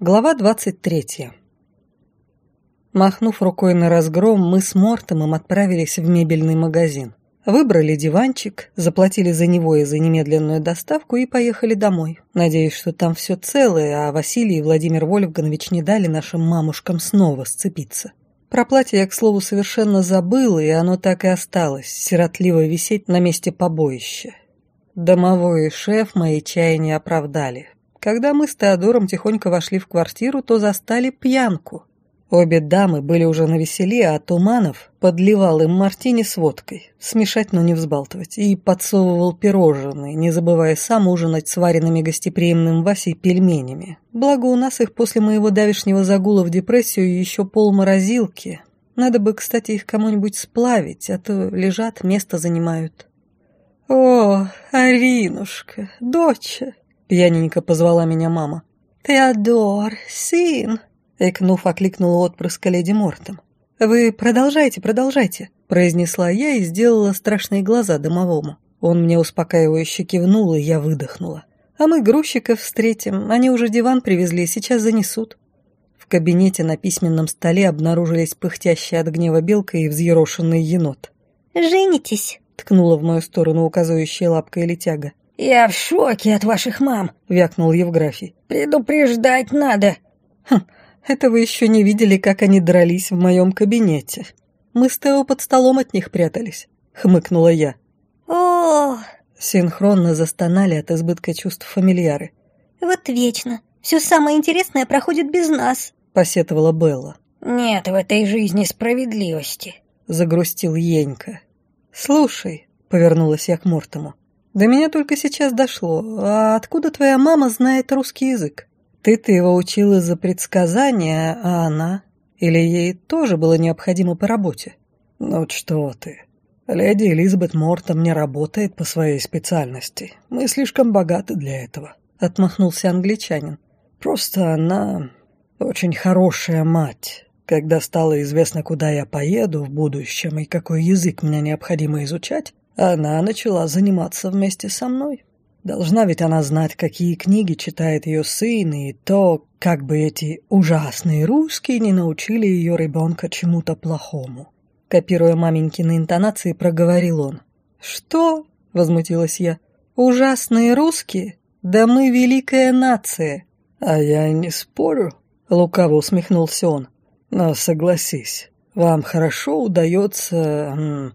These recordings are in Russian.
Глава 23. Махнув рукой на разгром, мы с Мортомом отправились в мебельный магазин. Выбрали диванчик, заплатили за него и за немедленную доставку и поехали домой. Надеюсь, что там все целое, а Василий и Владимир Вольфганович не дали нашим мамушкам снова сцепиться. Про платье я, к слову, совершенно забыла, и оно так и осталось, сиротливо висеть на месте побоища. Домовой и шеф мои чаяния оправдали. Когда мы с Теодором тихонько вошли в квартиру, то застали пьянку. Обе дамы были уже на веселе, а Туманов подливал им мартини с водкой, смешать, но не взбалтывать, и подсовывал пирожные, не забывая сам ужинать сваренными гостеприимным Васей пельменями. Благо у нас их после моего давешнего загула в депрессию еще пол морозилки. Надо бы, кстати, их кому-нибудь сплавить, а то лежат, место занимают. «О, Аринушка, доча!» — пьяненько позвала меня мама. «Теодор, сын!» — экнув, окликнула отпрыска леди Мортом. «Вы продолжайте, продолжайте», — произнесла я и сделала страшные глаза домовому. Он мне успокаивающе кивнул, и я выдохнула. «А мы грузчиков встретим, они уже диван привезли, сейчас занесут». В кабинете на письменном столе обнаружились пыхтящая от гнева белка и взъерошенный енот. «Женитесь!» ткнула в мою сторону указывающая лапкой летяга. «Я в шоке от ваших мам», — вякнул Евграфий. «Предупреждать надо». «Хм, это вы еще не видели, как они дрались в моем кабинете. Мы с Тео под столом от них прятались», — хмыкнула я. «О!» — синхронно застонали от избытка чувств фамильяры. «Вот вечно. Все самое интересное проходит без нас», — посетовала Белла. «Нет в этой жизни справедливости», — загрустил Енька. «Слушай», — повернулась я к Мортому, — «до меня только сейчас дошло. А откуда твоя мама знает русский язык? Ты-то его учил из-за предсказания, а она? Или ей тоже было необходимо по работе?» «Ну что ты, леди Элизабет Мортом не работает по своей специальности. Мы слишком богаты для этого», — отмахнулся англичанин. «Просто она очень хорошая мать». Когда стало известно, куда я поеду в будущем и какой язык мне необходимо изучать, она начала заниматься вместе со мной. Должна ведь она знать, какие книги читает ее сын, и то, как бы эти ужасные русские не научили ее ребенка чему-то плохому. Копируя маменькины интонации, проговорил он. «Что?» — возмутилась я. «Ужасные русские? Да мы великая нация!» «А я не спорю», — лукаво усмехнулся он. Но согласись, вам хорошо удается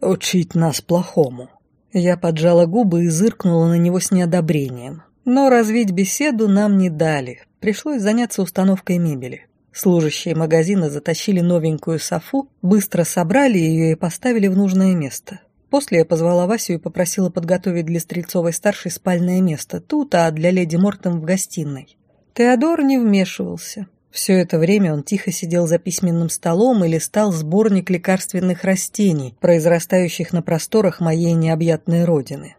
учить нас плохому». Я поджала губы и зыркнула на него с неодобрением. Но развить беседу нам не дали. Пришлось заняться установкой мебели. Служащие магазина затащили новенькую софу, быстро собрали ее и поставили в нужное место. После я позвала Васю и попросила подготовить для Стрельцовой-старшей спальное место тут, а для леди Мортом в гостиной. Теодор не вмешивался. Все это время он тихо сидел за письменным столом и листал сборник лекарственных растений, произрастающих на просторах моей необъятной родины.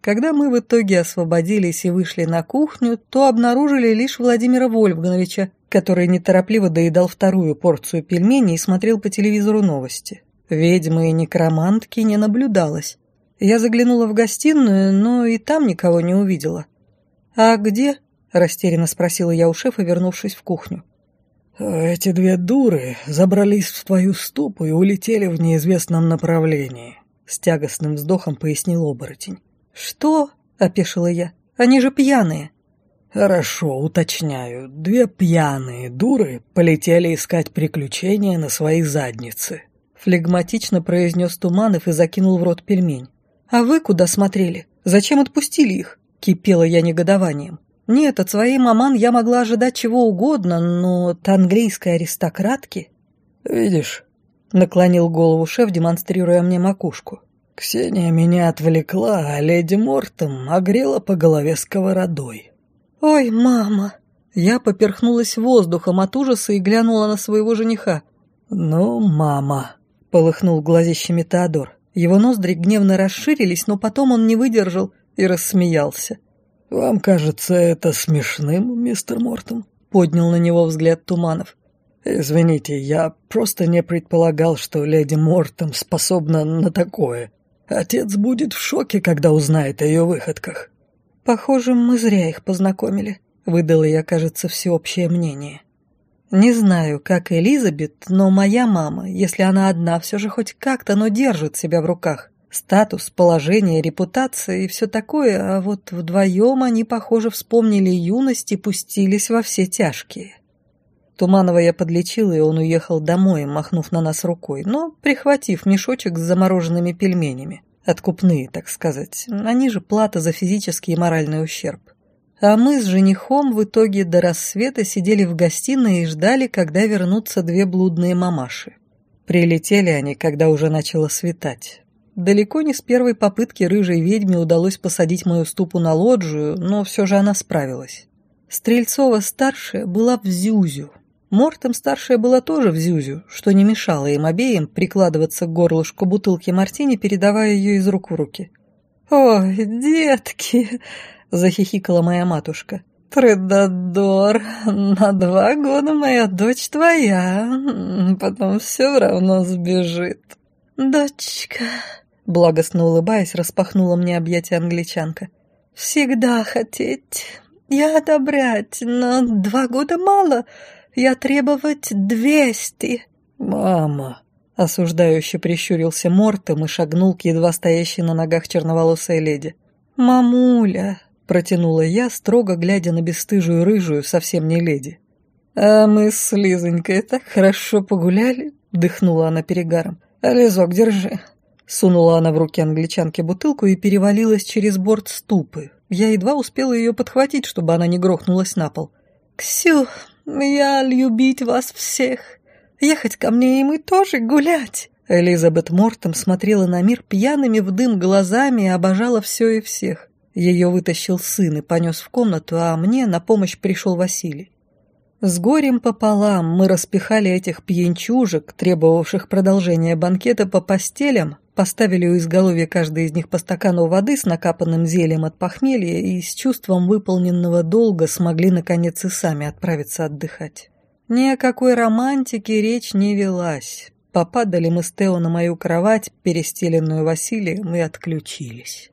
Когда мы в итоге освободились и вышли на кухню, то обнаружили лишь Владимира Вольфгановича, который неторопливо доедал вторую порцию пельменей и смотрел по телевизору новости. Ведьмы и некромантки не наблюдалось. Я заглянула в гостиную, но и там никого не увидела. «А где?» – растерянно спросила я у шефа, вернувшись в кухню. «Эти две дуры забрались в твою ступу и улетели в неизвестном направлении», — с тягостным вздохом пояснил оборотень. «Что?» — опешила я. «Они же пьяные». «Хорошо, уточняю. Две пьяные дуры полетели искать приключения на свои задницы», — флегматично произнес Туманов и закинул в рот пельмень. «А вы куда смотрели? Зачем отпустили их?» — кипела я негодованием. Нет, от своей маман я могла ожидать чего угодно, но от английской аристократки... «Видишь», — наклонил голову шеф, демонстрируя мне макушку. «Ксения меня отвлекла, а леди Мортом огрела по голове сковородой». «Ой, мама!» Я поперхнулась воздухом от ужаса и глянула на своего жениха. «Ну, мама!» — полыхнул глазищами Теодор. Его ноздри гневно расширились, но потом он не выдержал и рассмеялся. «Вам кажется это смешным, мистер Мортон?» — поднял на него взгляд Туманов. «Извините, я просто не предполагал, что леди Мортон способна на такое. Отец будет в шоке, когда узнает о ее выходках». «Похоже, мы зря их познакомили», — выдала я, кажется, всеобщее мнение. Не знаю, как Элизабет, но моя мама, если она одна, все же хоть как-то, но держит себя в руках. Статус, положение, репутация и все такое, а вот вдвоем они, похоже, вспомнили юность и пустились во все тяжкие. Туманова я подлечила, и он уехал домой, махнув на нас рукой, но прихватив мешочек с замороженными пельменями. Откупные, так сказать. Они же плата за физический и моральный ущерб. А мы с женихом в итоге до рассвета сидели в гостиной и ждали, когда вернутся две блудные мамаши. Прилетели они, когда уже начало светать. Далеко не с первой попытки рыжей ведьме удалось посадить мою ступу на лоджию, но все же она справилась. Стрельцова-старшая была в Зюзю. Мортом-старшая была тоже в Зюзю, что не мешало им обеим прикладываться к горлышку бутылки мартини, передавая ее из рук в руки. «Ой, детки!» — захихикала моя матушка. «Предадор, на два года моя дочь твоя, потом все равно сбежит». «Дочка», Благостно улыбаясь, распахнула мне объятия англичанка. «Всегда хотеть. Я одобрять, но два года мало. Я требовать двести». «Мама!» — осуждающе прищурился Мортом и шагнул к едва стоящей на ногах черноволосой леди. «Мамуля!» — протянула я, строго глядя на бесстыжую рыжую, совсем не леди. «А мы с Лизонькой так хорошо погуляли!» — дыхнула она перегаром. «Лизок, держи!» Сунула она в руки англичанке бутылку и перевалилась через борт ступы. Я едва успела ее подхватить, чтобы она не грохнулась на пол. «Ксю, я любить вас всех. Ехать ко мне и мы тоже гулять». Элизабет Мортом смотрела на мир пьяными в дым глазами и обожала все и всех. Ее вытащил сын и понес в комнату, а мне на помощь пришел Василий. С горем пополам мы распихали этих пьянчужек, требовавших продолжения банкета по постелям, поставили у изголовья каждой из них по стакану воды с накапанным зельем от похмелья и с чувством выполненного долга смогли наконец и сами отправиться отдыхать. Ни о какой романтике речь не велась. Попадали мы с Тео на мою кровать, перестеленную Василием, и отключились.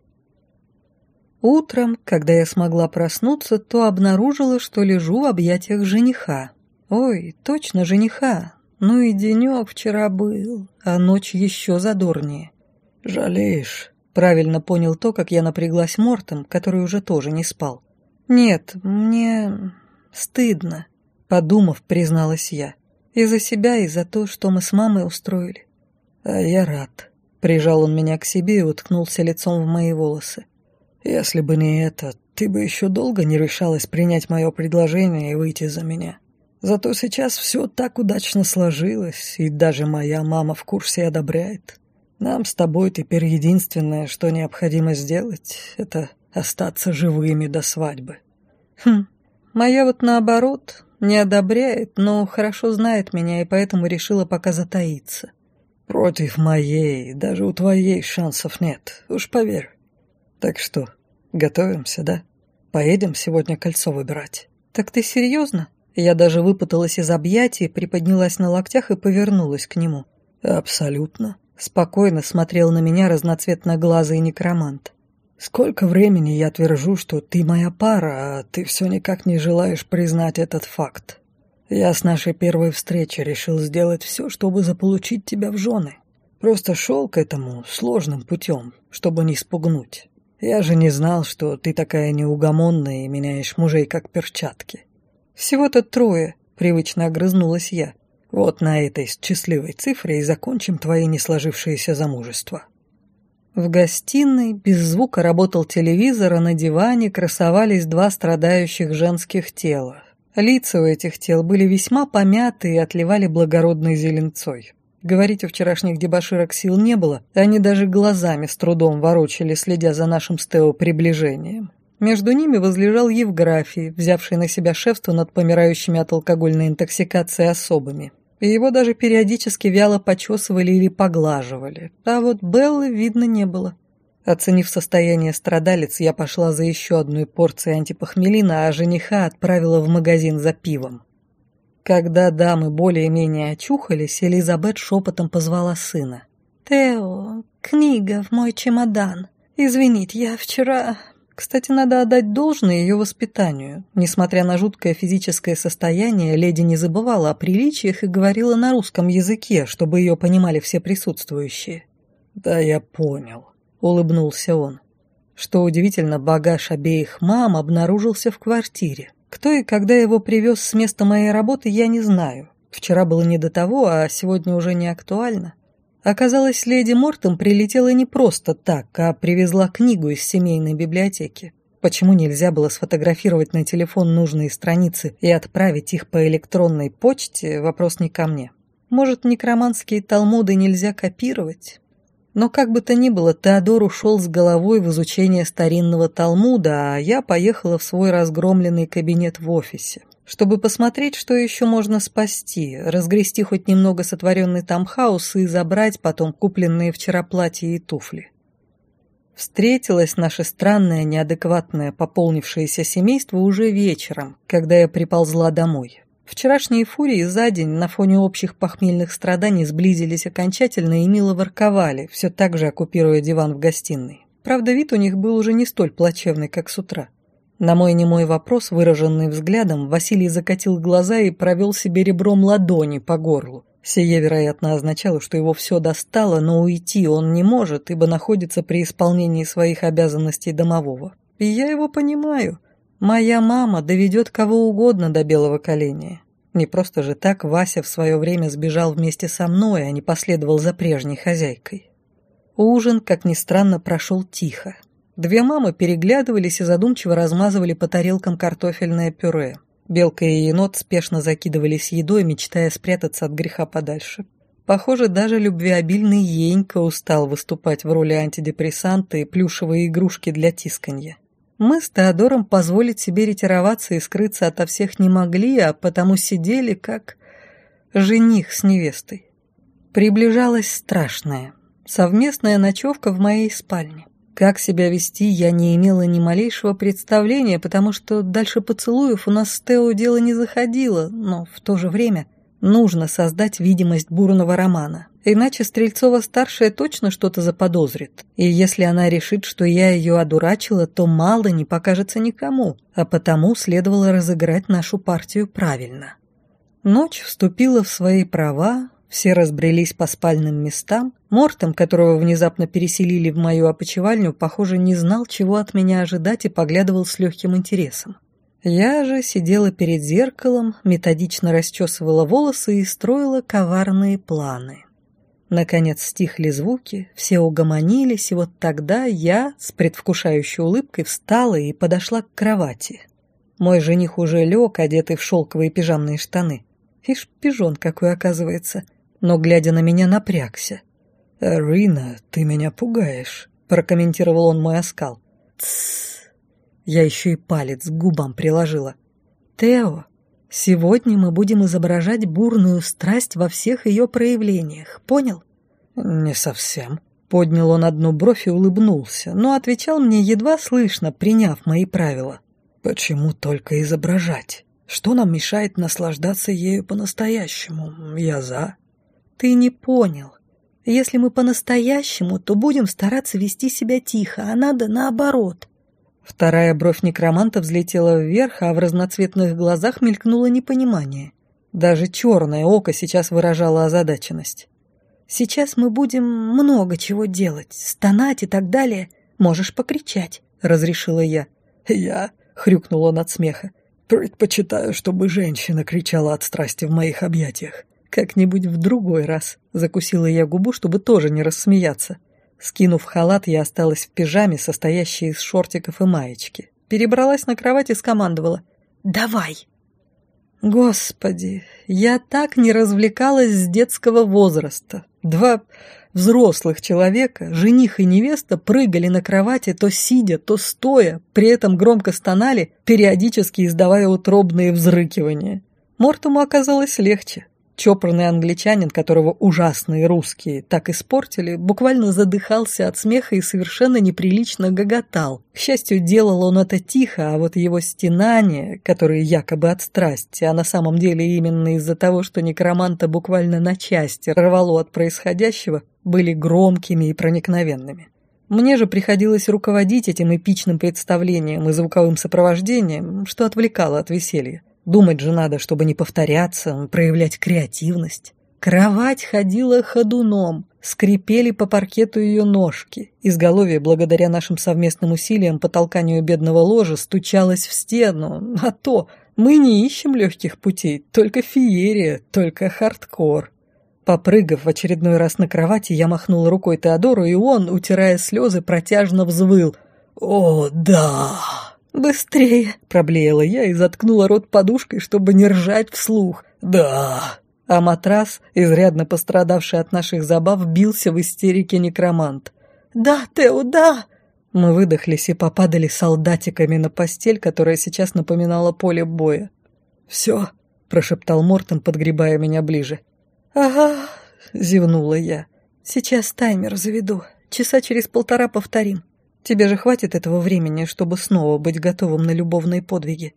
Утром, когда я смогла проснуться, то обнаружила, что лежу в объятиях жениха. Ой, точно жениха. Ну и денек вчера был, а ночь еще задорнее. «Жалеешь?» Правильно понял то, как я напряглась Мортом, который уже тоже не спал. «Нет, мне стыдно», — подумав, призналась я. «И за себя, и за то, что мы с мамой устроили». «А я рад». Прижал он меня к себе и уткнулся лицом в мои волосы. Если бы не это, ты бы еще долго не решалась принять мое предложение и выйти за меня. Зато сейчас все так удачно сложилось, и даже моя мама в курсе одобряет. Нам с тобой теперь единственное, что необходимо сделать, это остаться живыми до свадьбы. Хм, моя вот наоборот, не одобряет, но хорошо знает меня и поэтому решила пока затаиться. Против моей, даже у твоей шансов нет, уж поверь. Так что, готовимся, да? Поедем сегодня кольцо выбирать. Так ты серьезно? Я даже выпуталась из объятий, приподнялась на локтях и повернулась к нему. Абсолютно. Спокойно смотрел на меня разноцветноглазый некромант. Сколько времени я твержу, что ты моя пара, а ты все никак не желаешь признать этот факт. Я с нашей первой встречи решил сделать все, чтобы заполучить тебя в жены. Просто шел к этому сложным путем, чтобы не спугнуть. Я же не знал, что ты такая неугомонная и меняешь мужей как перчатки. Всего-то трое, привычно огрызнулась я. Вот на этой счастливой цифре и закончим твои несложившиеся замужества. В гостиной без звука работал телевизор, а на диване красовались два страдающих женских тела. Лица у этих тел были весьма помяты и отливали благородной зеленцой. Говорить о вчерашних дебоширах сил не было, они даже глазами с трудом ворочали, следя за нашим Стео приближением. Между ними возлежал Евграфий, взявший на себя шефство над помирающими от алкогольной интоксикации особами. И его даже периодически вяло почесывали или поглаживали. А вот Беллы видно не было. Оценив состояние страдалец, я пошла за еще одной порцией антипохмелина, а жениха отправила в магазин за пивом. Когда дамы более-менее очухались, Элизабет шепотом позвала сына. «Тео, книга в мой чемодан. Извините, я вчера Кстати, надо отдать должное ее воспитанию. Несмотря на жуткое физическое состояние, леди не забывала о приличиях и говорила на русском языке, чтобы ее понимали все присутствующие. «Да я понял», — улыбнулся он. Что удивительно, багаж обеих мам обнаружился в квартире. Кто и когда его привез с места моей работы, я не знаю. Вчера было не до того, а сегодня уже не актуально. Оказалось, леди Мортом прилетела не просто так, а привезла книгу из семейной библиотеки. Почему нельзя было сфотографировать на телефон нужные страницы и отправить их по электронной почте, вопрос не ко мне. Может, некроманские талмуды нельзя копировать? Но как бы то ни было, Теодор ушел с головой в изучение старинного талмуда, а я поехала в свой разгромленный кабинет в офисе чтобы посмотреть, что еще можно спасти, разгрести хоть немного сотворенный там хаос и забрать потом купленные вчера платья и туфли. Встретилось наше странное, неадекватное, пополнившееся семейство уже вечером, когда я приползла домой. Вчерашние фурии за день на фоне общих похмельных страданий сблизились окончательно и мило ворковали, все так же оккупируя диван в гостиной. Правда, вид у них был уже не столь плачевный, как с утра. На мой немой вопрос, выраженный взглядом, Василий закатил глаза и провел себе ребром ладони по горлу. Сие, вероятно, означало, что его все достало, но уйти он не может, ибо находится при исполнении своих обязанностей домового. И я его понимаю. Моя мама доведет кого угодно до белого коленя. Не просто же так Вася в свое время сбежал вместе со мной, а не последовал за прежней хозяйкой. Ужин, как ни странно, прошел тихо. Две мамы переглядывались и задумчиво размазывали по тарелкам картофельное пюре. Белка и енот спешно закидывались едой, мечтая спрятаться от греха подальше. Похоже, даже любвеобильный Енька устал выступать в роли антидепрессанта и плюшевой игрушки для тисканья. Мы с Теодором позволить себе ретироваться и скрыться ото всех не могли, а потому сидели как жених с невестой. Приближалась страшная совместная ночевка в моей спальне. Как себя вести, я не имела ни малейшего представления, потому что дальше поцелуев у нас с Тео дело не заходило, но в то же время нужно создать видимость бурного романа. Иначе Стрельцова-старшая точно что-то заподозрит. И если она решит, что я ее одурачила, то мало не покажется никому, а потому следовало разыграть нашу партию правильно. Ночь вступила в свои права, все разбрелись по спальным местам. Мортом, которого внезапно переселили в мою опочивальню, похоже, не знал, чего от меня ожидать и поглядывал с легким интересом. Я же сидела перед зеркалом, методично расчесывала волосы и строила коварные планы. Наконец стихли звуки, все угомонились, и вот тогда я с предвкушающей улыбкой встала и подошла к кровати. Мой жених уже лег, одетый в шелковые пижамные штаны. Ишь, пижон какой оказывается но, глядя на меня, напрягся. «Рина, ты меня пугаешь», — прокомментировал он мой оскал. «Тссс». Я еще и палец к губам приложила. «Тео, сегодня мы будем изображать бурную страсть во всех ее проявлениях, понял?» «Не совсем», — поднял он одну бровь и улыбнулся, но отвечал мне едва слышно, приняв мои правила. «Почему только изображать? Что нам мешает наслаждаться ею по-настоящему? Я за». «Ты не понял. Если мы по-настоящему, то будем стараться вести себя тихо, а надо наоборот». Вторая бровь некроманта взлетела вверх, а в разноцветных глазах мелькнуло непонимание. Даже черное око сейчас выражало озадаченность. «Сейчас мы будем много чего делать, стонать и так далее. Можешь покричать», — разрешила я. «Я?» — хрюкнул он от смеха. «Предпочитаю, чтобы женщина кричала от страсти в моих объятиях. «Как-нибудь в другой раз», — закусила я губу, чтобы тоже не рассмеяться. Скинув халат, я осталась в пижаме, состоящей из шортиков и маечки. Перебралась на кровать и скомандовала. «Давай!» Господи, я так не развлекалась с детского возраста. Два взрослых человека, жених и невеста, прыгали на кровати то сидя, то стоя, при этом громко стонали, периодически издавая утробные взрыкивания. Мортуму оказалось легче. Чопорный англичанин, которого ужасные русские так испортили, буквально задыхался от смеха и совершенно неприлично гоготал. К счастью, делал он это тихо, а вот его стенания, которые якобы от страсти, а на самом деле именно из-за того, что некроманта буквально на части рвало от происходящего, были громкими и проникновенными. Мне же приходилось руководить этим эпичным представлением и звуковым сопровождением, что отвлекало от веселья. Думать же надо, чтобы не повторяться, проявлять креативность. Кровать ходила ходуном, скрипели по паркету ее ножки. Изголовье, благодаря нашим совместным усилиям по толканию бедного ложа, стучалось в стену. А то мы не ищем легких путей, только феерия, только хардкор. Попрыгав в очередной раз на кровати, я махнул рукой Теодору, и он, утирая слезы, протяжно взвыл. «О, да!» «Быстрее!» – проблеяла я и заткнула рот подушкой, чтобы не ржать вслух. «Да!» А матрас, изрядно пострадавший от наших забав, бился в истерике некромант. «Да, Тео, да!» Мы выдохлись и попадали солдатиками на постель, которая сейчас напоминала поле боя. «Все», — прошептал Мортон, подгребая меня ближе. «Ага», — зевнула я. «Сейчас таймер заведу. Часа через полтора повторим. Тебе же хватит этого времени, чтобы снова быть готовым на любовные подвиги?»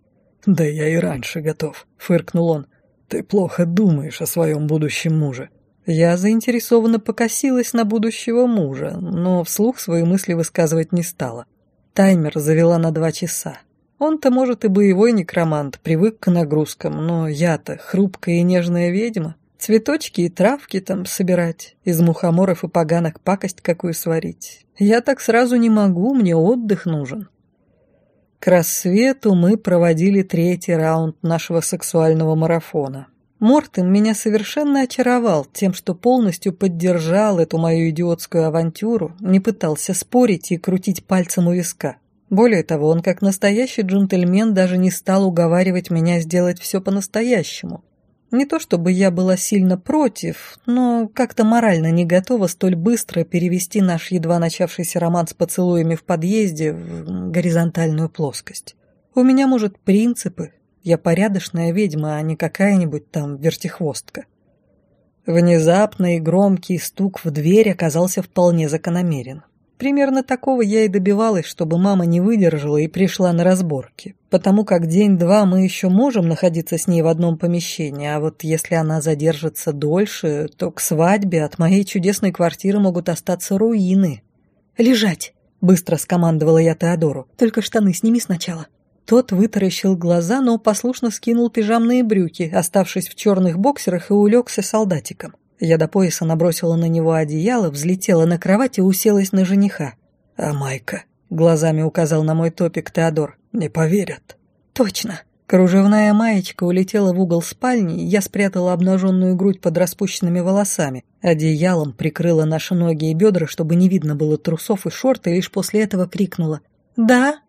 «Да я и раньше готов», — фыркнул он. «Ты плохо думаешь о своем будущем муже». Я заинтересованно покосилась на будущего мужа, но вслух свои мысли высказывать не стала. Таймер завела на два часа. Он-то, может, и боевой некромант, привык к нагрузкам, но я-то хрупкая и нежная ведьма. Цветочки и травки там собирать, из мухоморов и поганок пакость какую сварить. Я так сразу не могу, мне отдых нужен. К рассвету мы проводили третий раунд нашего сексуального марафона. Мортен меня совершенно очаровал тем, что полностью поддержал эту мою идиотскую авантюру, не пытался спорить и крутить пальцем у виска. Более того, он как настоящий джентльмен даже не стал уговаривать меня сделать все по-настоящему. Не то чтобы я была сильно против, но как-то морально не готова столь быстро перевести наш едва начавшийся роман с поцелуями в подъезде в горизонтальную плоскость. У меня, может, принципы, я порядочная ведьма, а не какая-нибудь там вертихвостка. Внезапный громкий стук в дверь оказался вполне закономерен. Примерно такого я и добивалась, чтобы мама не выдержала и пришла на разборки, потому как день-два мы еще можем находиться с ней в одном помещении, а вот если она задержится дольше, то к свадьбе от моей чудесной квартиры могут остаться руины. «Лежать!» — быстро скомандовала я Теодору. «Только штаны сними сначала». Тот вытаращил глаза, но послушно скинул пижамные брюки, оставшись в черных боксерах и улегся солдатиком. Я до пояса набросила на него одеяло, взлетела на кровать и уселась на жениха. «А Майка?» — глазами указал на мой топик Теодор. «Не поверят». «Точно». Кружевная маечка улетела в угол спальни, я спрятала обнаженную грудь под распущенными волосами. Одеялом прикрыла наши ноги и бедра, чтобы не видно было трусов и шорты, и лишь после этого крикнула. «Да?»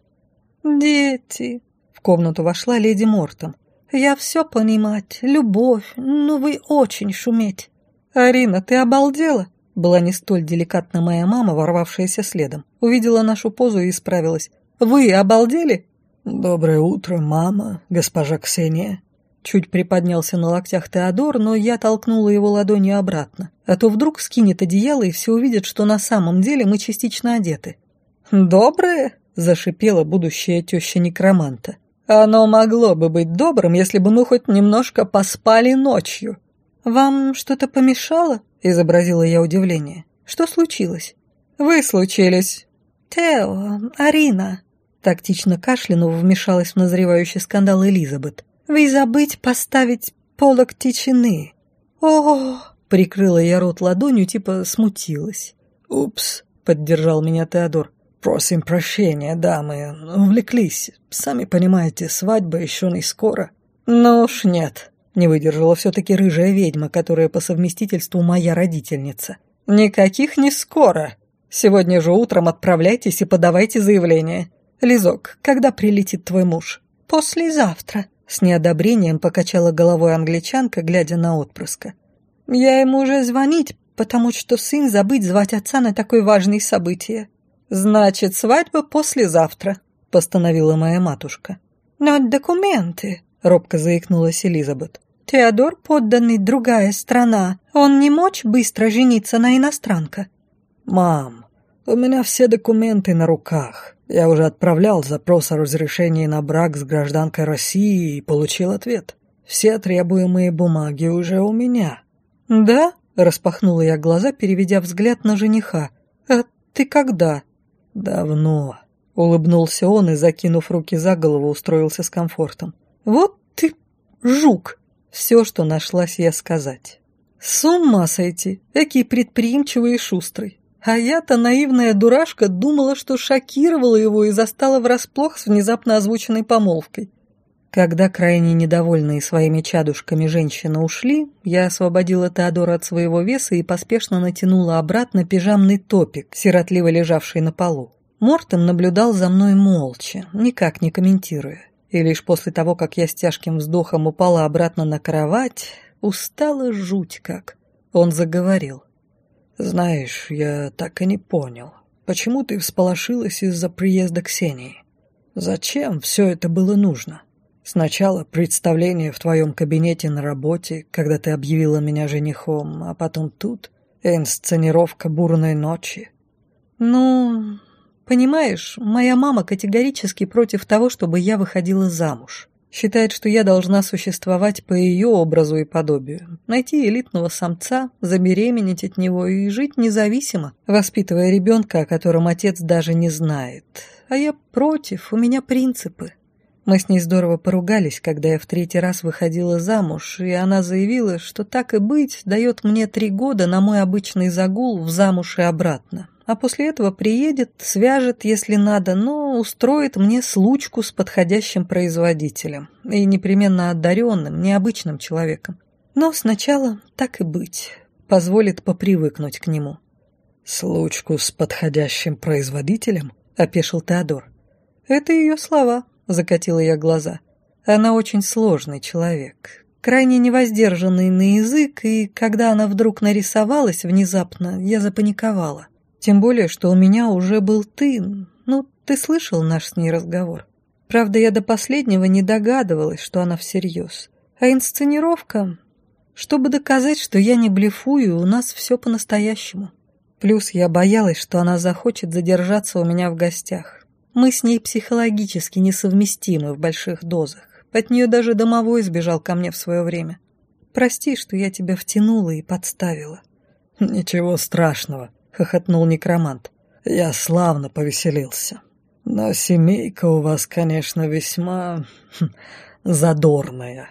«Дети!» — в комнату вошла леди Мортон. «Я все понимать, любовь, но вы очень шуметь». «Арина, ты обалдела?» Была не столь деликатна моя мама, ворвавшаяся следом. Увидела нашу позу и исправилась. «Вы обалдели?» «Доброе утро, мама, госпожа Ксения». Чуть приподнялся на локтях Теодор, но я толкнула его ладонью обратно. А то вдруг скинет одеяло и все увидят, что на самом деле мы частично одеты. «Доброе?» — зашипела будущая теща некроманта. «Оно могло бы быть добрым, если бы мы хоть немножко поспали ночью». «Вам что-то помешало?» — изобразила я удивление. «Что случилось?» «Вы случились». «Тео, Арина», — тактично кашлянув вмешалась в назревающий скандал Элизабет. «Вы забыть поставить полок тишины». «О!» — прикрыла я рот ладонью, типа смутилась. «Упс», — поддержал меня Теодор. «Просим прощения, дамы, увлеклись. Сами понимаете, свадьба еще не скоро». «Ну уж нет», — не выдержала все-таки рыжая ведьма, которая по совместительству моя родительница. «Никаких не скоро. Сегодня же утром отправляйтесь и подавайте заявление. Лизок, когда прилетит твой муж?» «Послезавтра», — с неодобрением покачала головой англичанка, глядя на отпрыска. «Я ему уже звонить, потому что сын забыть звать отца на такое важное событие». «Значит, свадьба послезавтра», — постановила моя матушка. «Но документы», — робко заикнулась Элизабет. «Теодор подданный другая страна. Он не мочь быстро жениться на иностранка». «Мам, у меня все документы на руках. Я уже отправлял запрос о разрешении на брак с гражданкой России и получил ответ. Все требуемые бумаги уже у меня». «Да?» — распахнула я глаза, переведя взгляд на жениха. «А ты когда?» «Давно», — улыбнулся он и, закинув руки за голову, устроился с комфортом. «Вот ты жук!» — все, что нашлась я сказать. «С ума сойти! Экий предприимчивый и шустрый! А я-то, наивная дурашка, думала, что шокировала его и застала врасплох с внезапно озвученной помолвкой. Когда крайне недовольные своими чадушками женщины ушли, я освободила Теодора от своего веса и поспешно натянула обратно пижамный топик, сиротливо лежавший на полу. Мортон наблюдал за мной молча, никак не комментируя. И лишь после того, как я с тяжким вздохом упала обратно на кровать, устала жуть как. Он заговорил. «Знаешь, я так и не понял, почему ты всполошилась из-за приезда Ксении? Зачем все это было нужно?» Сначала представление в твоем кабинете на работе, когда ты объявила меня женихом, а потом тут инсценировка бурной ночи. Ну, понимаешь, моя мама категорически против того, чтобы я выходила замуж. Считает, что я должна существовать по ее образу и подобию, найти элитного самца, забеременеть от него и жить независимо, воспитывая ребенка, о котором отец даже не знает. А я против, у меня принципы. Мы с ней здорово поругались, когда я в третий раз выходила замуж, и она заявила, что так и быть дает мне три года на мой обычный загул в замуж и обратно. А после этого приедет, свяжет, если надо, но устроит мне случку с подходящим производителем и непременно одаренным, необычным человеком. Но сначала так и быть, позволит попривыкнуть к нему. «Случку с подходящим производителем?» — опешил Теодор. «Это ее слова», — закатила я глаза. «Она очень сложный человек, крайне невоздержанный на язык, и когда она вдруг нарисовалась внезапно, я запаниковала. Тем более, что у меня уже был ты, ну, ты слышал наш с ней разговор. Правда, я до последнего не догадывалась, что она всерьез. А инсценировка... Чтобы доказать, что я не блефую, у нас все по-настоящему. Плюс я боялась, что она захочет задержаться у меня в гостях. Мы с ней психологически несовместимы в больших дозах. От нее даже домовой сбежал ко мне в свое время. Прости, что я тебя втянула и подставила». «Ничего страшного», — хохотнул некромант. «Я славно повеселился. Но семейка у вас, конечно, весьма хм, задорная».